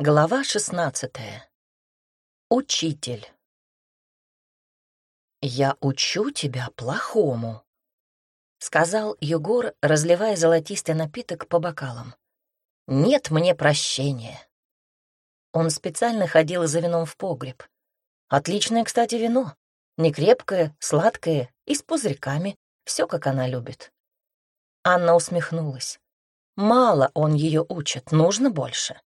Глава шестнадцатая. Учитель. «Я учу тебя плохому», — сказал Егор, разливая золотистый напиток по бокалам. «Нет мне прощения». Он специально ходил за вином в погреб. Отличное, кстати, вино. Не крепкое, сладкое и с пузырьками. Все, как она любит. Анна усмехнулась. Мало он ее учит, нужно больше.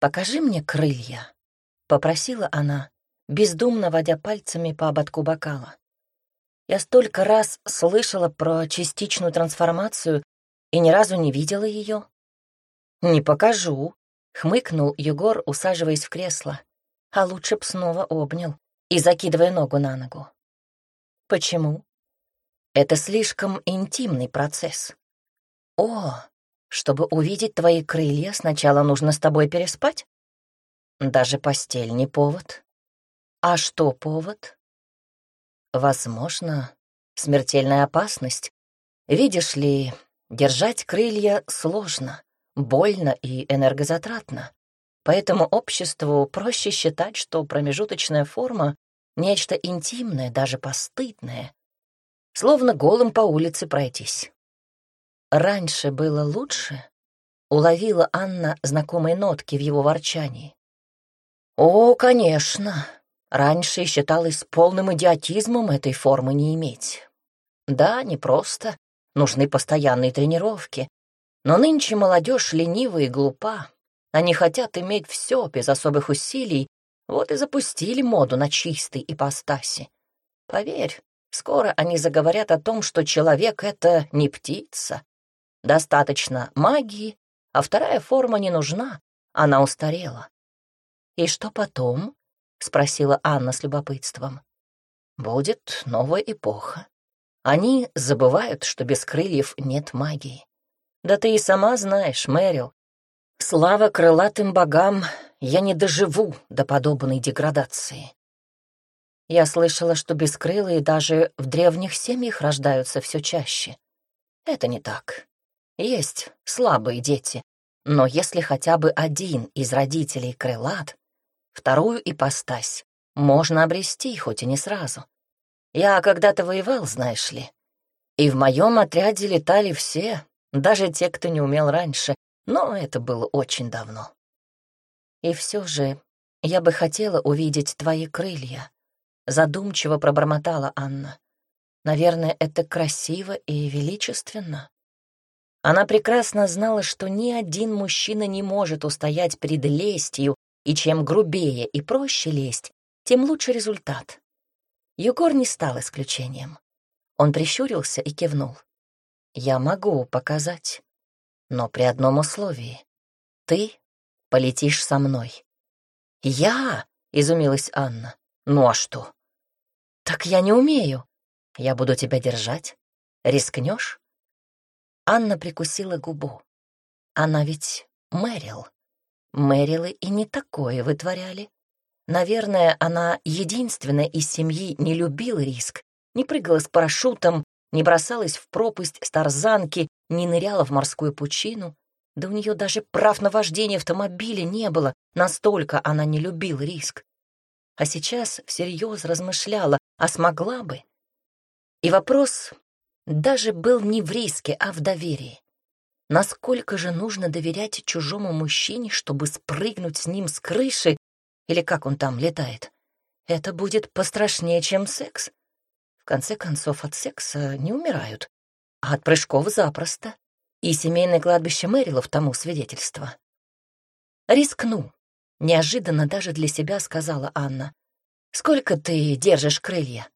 «Покажи мне крылья», — попросила она, бездумно водя пальцами по ободку бокала. Я столько раз слышала про частичную трансформацию и ни разу не видела ее. «Не покажу», — хмыкнул Егор, усаживаясь в кресло, а лучше б снова обнял и закидывая ногу на ногу. «Почему?» «Это слишком интимный процесс». «О, чтобы увидеть твои крылья, сначала нужно с тобой переспать? Даже постель не повод. А что повод? Возможно, смертельная опасность. Видишь ли, держать крылья сложно, больно и энергозатратно. Поэтому обществу проще считать, что промежуточная форма — нечто интимное, даже постыдное. Словно голым по улице пройтись. «Раньше было лучше?» — уловила Анна знакомые нотки в его ворчании. «О, конечно. Раньше считалось полным идиотизмом этой формы не иметь. Да, непросто, нужны постоянные тренировки. Но нынче молодежь ленива и глупа. Они хотят иметь все без особых усилий, вот и запустили моду на чистой ипостаси. Поверь, скоро они заговорят о том, что человек — это не птица, Достаточно магии, а вторая форма не нужна, она устарела. «И что потом?» — спросила Анна с любопытством. «Будет новая эпоха. Они забывают, что без крыльев нет магии. Да ты и сама знаешь, Мэрил. Слава крылатым богам, я не доживу до подобной деградации. Я слышала, что бескрылые даже в древних семьях рождаются все чаще. Это не так. Есть слабые дети, но если хотя бы один из родителей крылат, вторую ипостась можно обрести, хоть и не сразу. Я когда-то воевал, знаешь ли, и в моем отряде летали все, даже те, кто не умел раньше, но это было очень давно. И все же я бы хотела увидеть твои крылья, задумчиво пробормотала Анна. Наверное, это красиво и величественно. Она прекрасно знала, что ни один мужчина не может устоять перед лестью, и чем грубее и проще лезть, тем лучше результат. Егор не стал исключением. Он прищурился и кивнул. «Я могу показать, но при одном условии. Ты полетишь со мной». «Я?» — изумилась Анна. «Ну а что?» «Так я не умею. Я буду тебя держать. Рискнешь?» Анна прикусила губу. Она ведь Мэрил. Мэрилы и не такое вытворяли. Наверное, она единственная из семьи не любила риск, не прыгала с парашютом, не бросалась в пропасть с тарзанки, не ныряла в морскую пучину. Да у нее даже прав на вождение автомобиля не было, настолько она не любила риск. А сейчас всерьез размышляла, а смогла бы. И вопрос даже был не в риске, а в доверии. Насколько же нужно доверять чужому мужчине, чтобы спрыгнуть с ним с крыши, или как он там летает? Это будет пострашнее, чем секс. В конце концов, от секса не умирают, а от прыжков запросто. И семейное кладбище Мэрилов тому свидетельство. «Рискну», — неожиданно даже для себя сказала Анна. «Сколько ты держишь крылья?»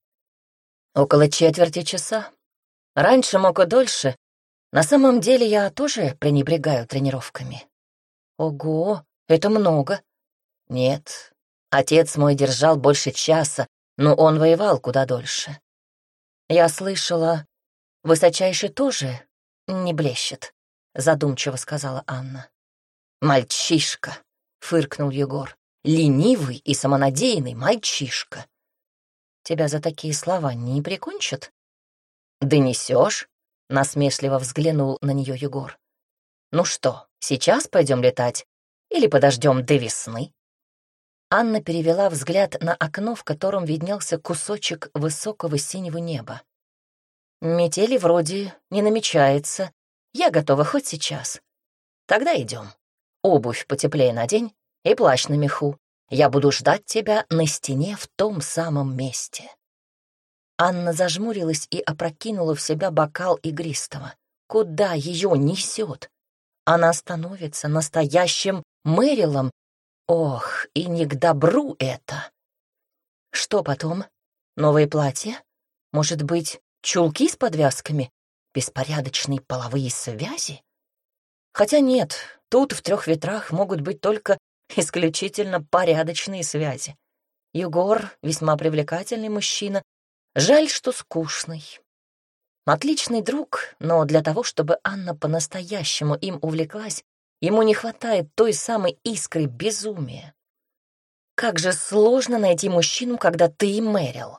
«Около четверти часа», Раньше мог и дольше. На самом деле я тоже пренебрегаю тренировками. Ого, это много. Нет, отец мой держал больше часа, но он воевал куда дольше. Я слышала, высочайший тоже не блещет, задумчиво сказала Анна. Мальчишка, фыркнул Егор. Ленивый и самонадеянный мальчишка. Тебя за такие слова не прикончат? «Донесешь?» — насмешливо взглянул на нее Егор. «Ну что, сейчас пойдем летать? Или подождем до весны?» Анна перевела взгляд на окно, в котором виднелся кусочек высокого синего неба. «Метели вроде не намечается. Я готова хоть сейчас. Тогда идем. Обувь потеплее надень и плащ на меху. Я буду ждать тебя на стене в том самом месте». Анна зажмурилась и опрокинула в себя бокал игристого. Куда ее несет? Она становится настоящим Мэрилом Ох, и не к добру это. Что потом? Новое платье? Может быть, чулки с подвязками? Беспорядочные половые связи? Хотя нет, тут в трех ветрах могут быть только исключительно порядочные связи. Егор — весьма привлекательный мужчина. Жаль, что скучный. Отличный друг, но для того, чтобы Анна по-настоящему им увлеклась, Ему не хватает той самой искры безумия. Как же сложно найти мужчину, когда ты Мэрил.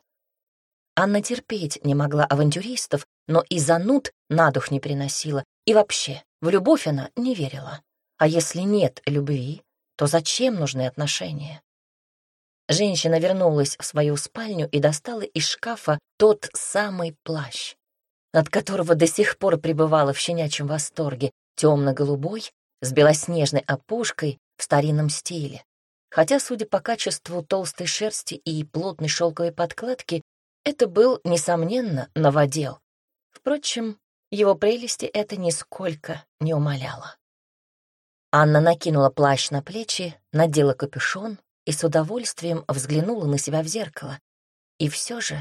Анна терпеть не могла авантюристов, но и зануд на дух не приносила. И вообще, в любовь она не верила. А если нет любви, то зачем нужны отношения? Женщина вернулась в свою спальню и достала из шкафа тот самый плащ, от которого до сих пор пребывала в щенячьем восторге, темно-голубой, с белоснежной опушкой в старинном стиле. Хотя, судя по качеству толстой шерсти и плотной шелковой подкладки, это был, несомненно, новодел. Впрочем, его прелести это нисколько не умаляло. Анна накинула плащ на плечи, надела капюшон и с удовольствием взглянула на себя в зеркало. И все же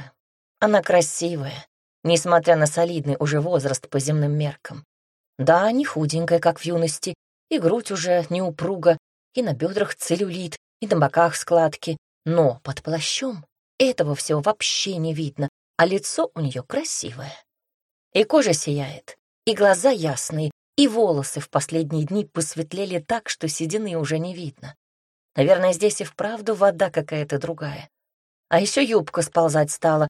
она красивая, несмотря на солидный уже возраст по земным меркам. Да, не худенькая, как в юности, и грудь уже не упруга, и на бедрах целлюлит, и на боках складки. Но под плащом этого всего вообще не видно, а лицо у нее красивое. И кожа сияет, и глаза ясные, и волосы в последние дни посветлели так, что седины уже не видно. Наверное, здесь и вправду вода какая-то другая. А еще юбка сползать стала.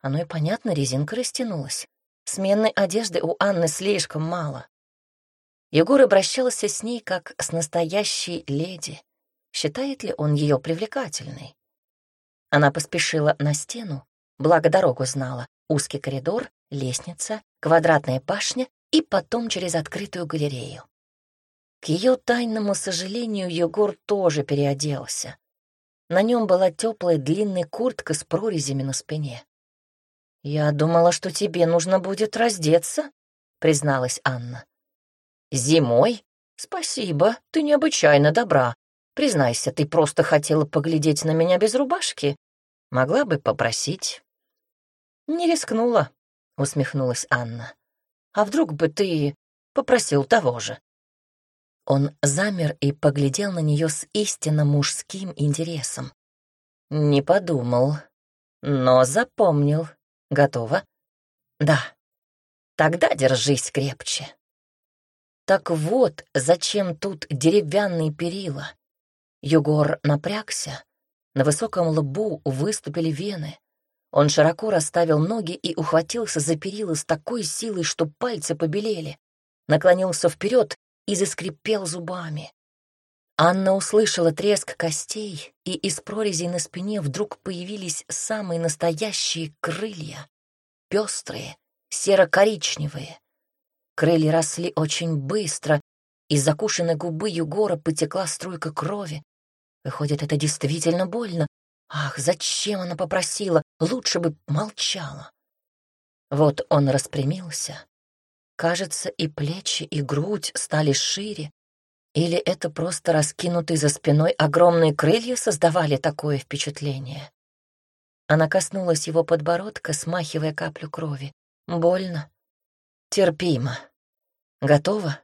Оно и понятно, резинка растянулась. Сменной одежды у Анны слишком мало. Егор обращался с ней как с настоящей леди. Считает ли он ее привлекательной? Она поспешила на стену, благо дорогу знала. Узкий коридор, лестница, квадратная башня и потом через открытую галерею. К ее тайному сожалению, Егор тоже переоделся. На нем была теплая длинная куртка с прорезями на спине. «Я думала, что тебе нужно будет раздеться», — призналась Анна. «Зимой? Спасибо, ты необычайно добра. Признайся, ты просто хотела поглядеть на меня без рубашки? Могла бы попросить». «Не рискнула», — усмехнулась Анна. «А вдруг бы ты попросил того же?» Он замер и поглядел на нее с истинно мужским интересом. «Не подумал, но запомнил. Готова?» «Да. Тогда держись крепче». Так вот, зачем тут деревянные перила? Югор напрягся. На высоком лбу выступили вены. Он широко расставил ноги и ухватился за перила с такой силой, что пальцы побелели. Наклонился вперед и заскрипел зубами. Анна услышала треск костей, и из прорезей на спине вдруг появились самые настоящие крылья. Пестрые, серо-коричневые, Крылья росли очень быстро, из закушенной губы Югора потекла струйка крови. Выходит, это действительно больно. Ах, зачем она попросила? Лучше бы молчала. Вот он распрямился. Кажется, и плечи, и грудь стали шире. Или это просто раскинутые за спиной огромные крылья создавали такое впечатление? Она коснулась его подбородка, смахивая каплю крови. Больно. Терпимо. Готово?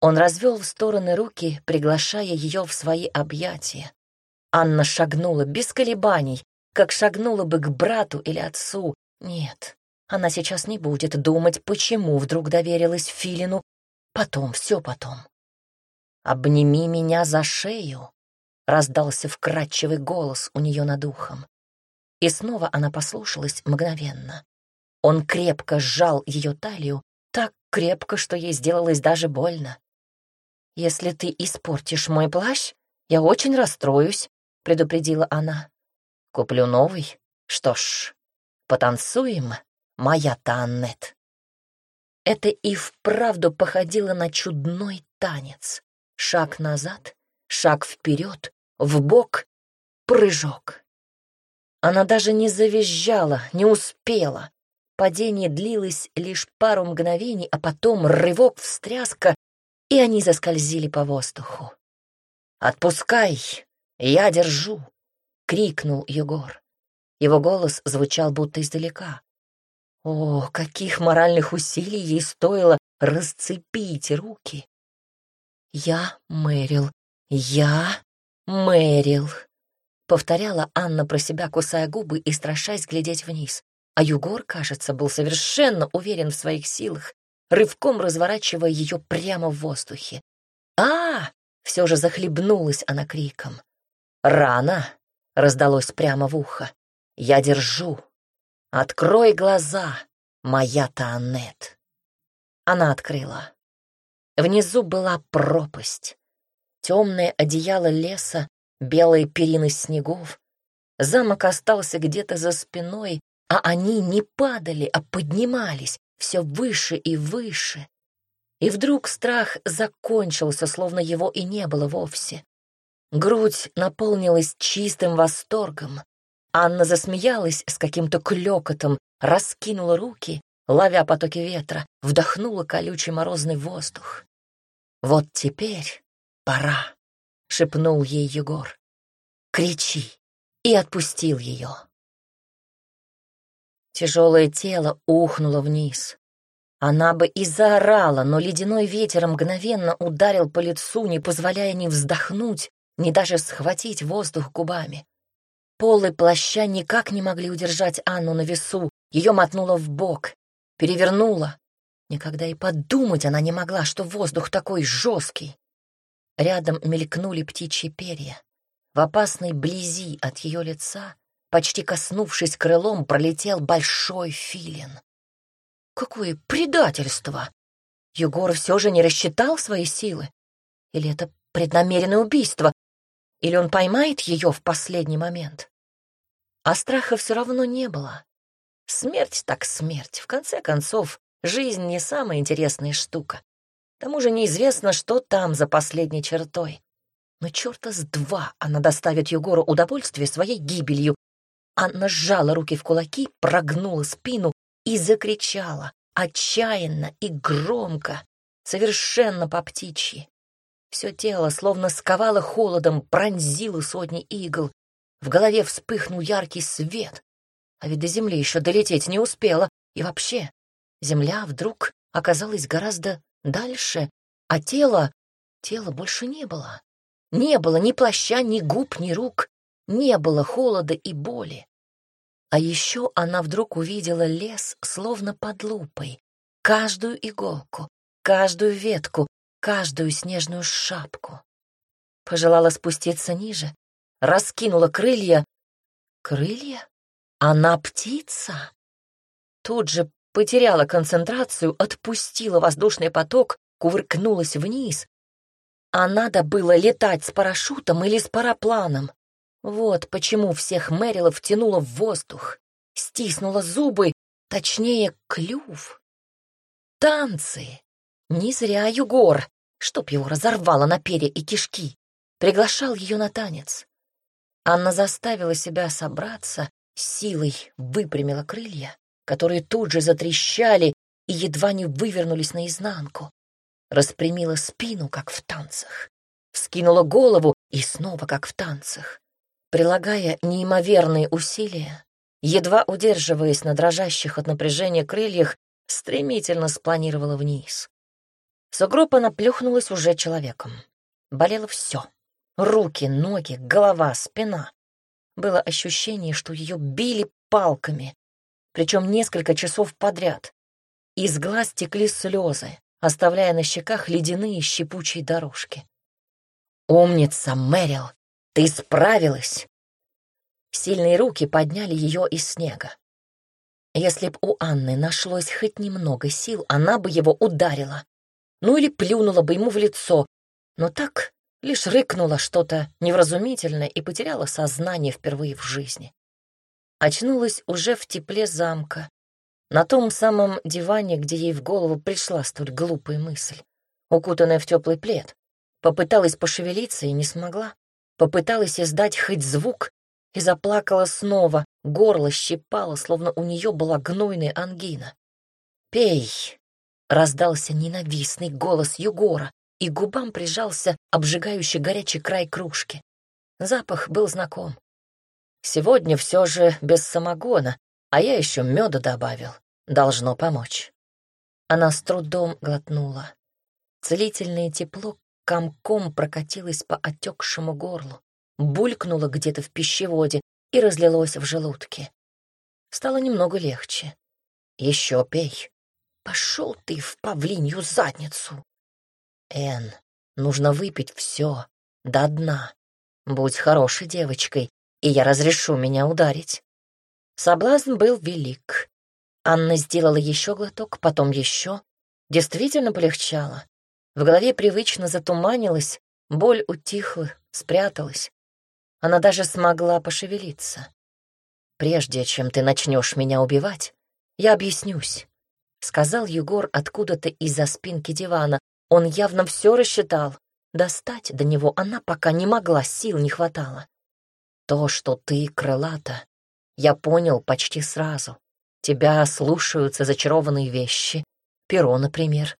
Он развел в стороны руки, приглашая ее в свои объятия. Анна шагнула без колебаний, как шагнула бы к брату или отцу. Нет, она сейчас не будет думать, почему вдруг доверилась Филину. Потом, все потом. «Обними меня за шею», — раздался вкрадчивый голос у нее над ухом. И снова она послушалась мгновенно. Он крепко сжал ее талию, так крепко, что ей сделалось даже больно. «Если ты испортишь мой плащ, я очень расстроюсь», — предупредила она. «Куплю новый? Что ж, потанцуем, моя Таннет». Это и вправду походило на чудной танец. Шаг назад, шаг вперед, в бок, прыжок. Она даже не завизжала, не успела. Падение длилось лишь пару мгновений, а потом рывок, встряска, и они заскользили по воздуху. «Отпускай! Я держу!» — крикнул Егор. Его голос звучал будто издалека. О, каких моральных усилий ей стоило расцепить руки! «Я Мэрил, я Мэрил», — повторяла Анна про себя, кусая губы и страшась глядеть вниз. А Югор, кажется, был совершенно уверен в своих силах, рывком разворачивая ее прямо в воздухе. а Все же захлебнулась она криком. «Рано!» — раздалось прямо в ухо. «Я держу!» «Открой глаза, моя Таанет!» Она открыла. Внизу была пропасть. Темное одеяло леса, белые перины снегов. Замок остался где-то за спиной, а они не падали, а поднимались все выше и выше. И вдруг страх закончился, словно его и не было вовсе. Грудь наполнилась чистым восторгом. Анна засмеялась с каким-то клёкотом, раскинула руки, ловя потоки ветра, вдохнула колючий морозный воздух. «Вот теперь пора», — шепнул ей Егор. «Кричи!» и отпустил ее. Тяжелое тело ухнуло вниз. Она бы и заорала, но ледяной ветер мгновенно ударил по лицу, не позволяя ни вздохнуть, ни даже схватить воздух губами. Полы плаща никак не могли удержать Анну на весу. Ее мотнуло в бок, перевернуло. Никогда и подумать она не могла, что воздух такой жесткий. Рядом мелькнули птичьи перья. В опасной близи от ее лица, почти коснувшись крылом, пролетел большой филин. Какое предательство! Егор все же не рассчитал свои силы? Или это преднамеренное убийство? Или он поймает ее в последний момент? А страха все равно не было. Смерть так смерть. В конце концов, жизнь не самая интересная штука. К тому же неизвестно, что там за последней чертой. Но черта с два она доставит Егору удовольствие своей гибелью. Анна сжала руки в кулаки, прогнула спину и закричала, отчаянно и громко, совершенно по птичьи. Все тело словно сковало холодом, пронзило сотни игл. В голове вспыхнул яркий свет. А ведь до земли еще долететь не успела. И вообще, земля вдруг оказалась гораздо дальше, а тело... Тела больше не было. Не было ни плаща, ни губ, ни рук. Не было холода и боли. А еще она вдруг увидела лес словно под лупой. Каждую иголку, каждую ветку, каждую снежную шапку. Пожелала спуститься ниже, раскинула крылья. Крылья? Она птица? Тут же потеряла концентрацию, отпустила воздушный поток, кувыркнулась вниз. А надо было летать с парашютом или с парапланом. Вот почему всех Мэрилов тянуло в воздух, стиснула зубы, точнее, клюв. Танцы! Не зря Югор чтоб его разорвало на перья и кишки, приглашал ее на танец. Анна заставила себя собраться, силой выпрямила крылья, которые тут же затрещали и едва не вывернулись наизнанку. Распрямила спину, как в танцах. Вскинула голову и снова, как в танцах. Прилагая неимоверные усилия, едва удерживаясь на дрожащих от напряжения крыльях, стремительно спланировала вниз. Сугроб она плюхнулась уже человеком. Болело все. Руки, ноги, голова, спина. Было ощущение, что ее били палками, причем несколько часов подряд. Из глаз текли слезы, оставляя на щеках ледяные щепучие дорожки. «Умница, Мэрил! Ты справилась!» Сильные руки подняли ее из снега. Если б у Анны нашлось хоть немного сил, она бы его ударила ну или плюнула бы ему в лицо. но так лишь рыкнула что-то невразумительное и потеряла сознание впервые в жизни. Очнулась уже в тепле замка, на том самом диване, где ей в голову пришла столь глупая мысль, укутанная в теплый плед. Попыталась пошевелиться и не смогла. Попыталась издать хоть звук и заплакала снова, горло щипало, словно у нее была гнойная ангина. «Пей!» — раздался ненавистный голос Югора, и губам прижался обжигающий горячий край кружки. Запах был знаком. Сегодня все же без самогона, а я еще меда добавил. Должно помочь. Она с трудом глотнула. Целительное тепло комком прокатилось по отекшему горлу, булькнуло где-то в пищеводе и разлилось в желудке. Стало немного легче. Еще пей. Пошел ты в павлинью задницу. Эн, нужно выпить все до дна. Будь хорошей девочкой, и я разрешу меня ударить. Соблазн был велик. Анна сделала еще глоток, потом еще. Действительно полегчало. В голове привычно затуманилась, боль утихла, спряталась. Она даже смогла пошевелиться. «Прежде чем ты начнешь меня убивать, я объяснюсь», — сказал Егор откуда-то из-за спинки дивана, он явно все рассчитал. Достать до него она пока не могла, сил не хватало. То, что ты крылата, я понял почти сразу. Тебя слушаются зачарованные вещи, перо, например.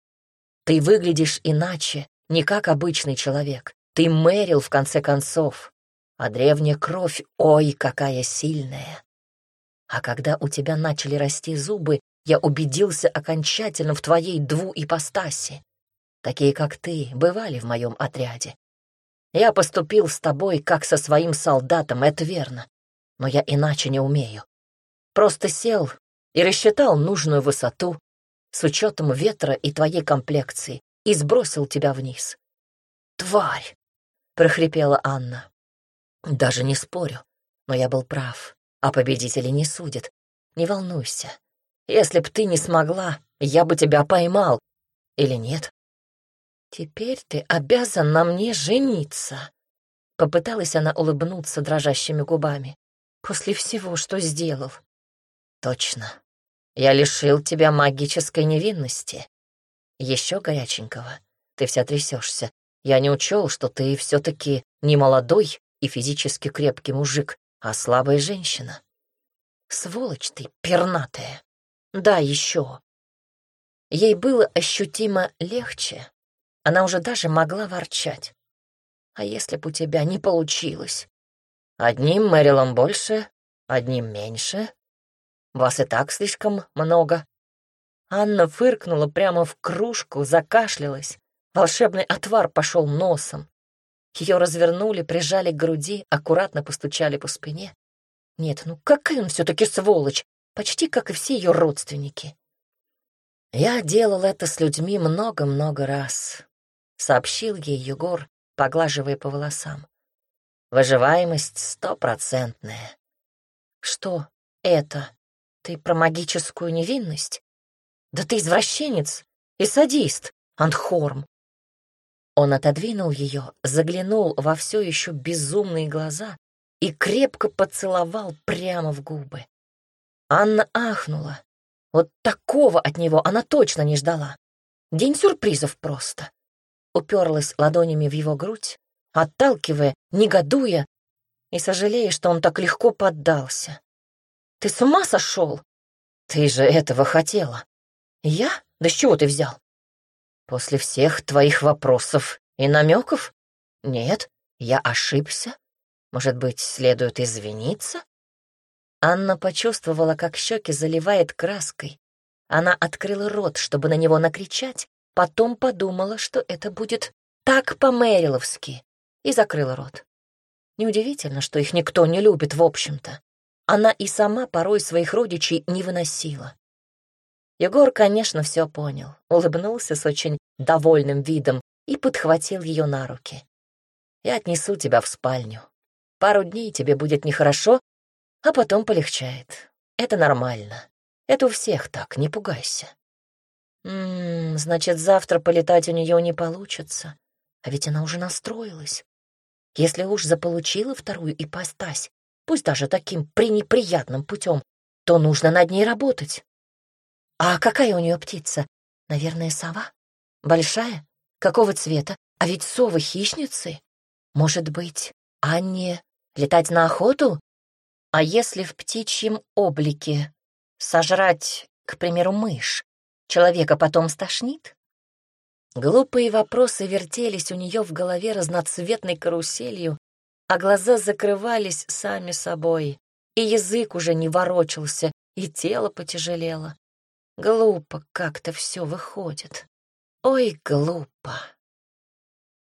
Ты выглядишь иначе, не как обычный человек. Ты Мэрил, в конце концов. А древняя кровь, ой, какая сильная. А когда у тебя начали расти зубы, я убедился окончательно в твоей двуипостаси. Такие, как ты, бывали в моем отряде. Я поступил с тобой, как со своим солдатом, это верно. Но я иначе не умею. Просто сел и рассчитал нужную высоту с учетом ветра и твоей комплекции и сбросил тебя вниз. «Тварь!» — прохрипела Анна. «Даже не спорю, но я был прав, а победители не судят. Не волнуйся. Если б ты не смогла, я бы тебя поймал. Или нет?» «Теперь ты обязан на мне жениться», — попыталась она улыбнуться дрожащими губами. «После всего, что сделал». «Точно. Я лишил тебя магической невинности. Еще горяченького. Ты вся трясешься. Я не учел, что ты все-таки не молодой и физически крепкий мужик, а слабая женщина. Сволочь ты, пернатая. Да, еще. Ей было ощутимо легче, она уже даже могла ворчать. А если бы у тебя не получилось? Одним Мэрилом больше, одним меньше. Вас и так слишком много. Анна фыркнула прямо в кружку, закашлялась. Волшебный отвар пошел носом. Ее развернули, прижали к груди, аккуратно постучали по спине. Нет, ну какая он все-таки сволочь, почти как и все ее родственники. Я делал это с людьми много-много раз сообщил ей Егор, поглаживая по волосам. Выживаемость стопроцентная. Что это? Ты про магическую невинность? Да ты извращенец и садист, Анхорм. Он отодвинул ее, заглянул во все еще безумные глаза и крепко поцеловал прямо в губы. Анна ахнула. Вот такого от него она точно не ждала. День сюрпризов просто уперлась ладонями в его грудь, отталкивая, негодуя и сожалея, что он так легко поддался. «Ты с ума сошел? Ты же этого хотела!» «Я? Да с чего ты взял?» «После всех твоих вопросов и намеков? Нет, я ошибся. Может быть, следует извиниться?» Анна почувствовала, как щеки заливает краской. Она открыла рот, чтобы на него накричать, Потом подумала, что это будет так по-мэриловски, и закрыла рот. Неудивительно, что их никто не любит, в общем-то. Она и сама порой своих родичей не выносила. Егор, конечно, все понял, улыбнулся с очень довольным видом и подхватил ее на руки. «Я отнесу тебя в спальню. Пару дней тебе будет нехорошо, а потом полегчает. Это нормально. Это у всех так, не пугайся». «М -м, значит, завтра полетать у нее не получится. А ведь она уже настроилась. Если уж заполучила вторую ипостась, пусть даже таким пренеприятным путем, то нужно над ней работать. А какая у нее птица? Наверное, сова? Большая? Какого цвета? А ведь совы хищницы. Может быть, Анне летать на охоту? А если в птичьем облике сожрать, к примеру, мышь, человека потом стошнит? Глупые вопросы вертелись у нее в голове разноцветной каруселью, а глаза закрывались сами собой, и язык уже не ворочался, и тело потяжелело. Глупо как-то все выходит. Ой, глупо.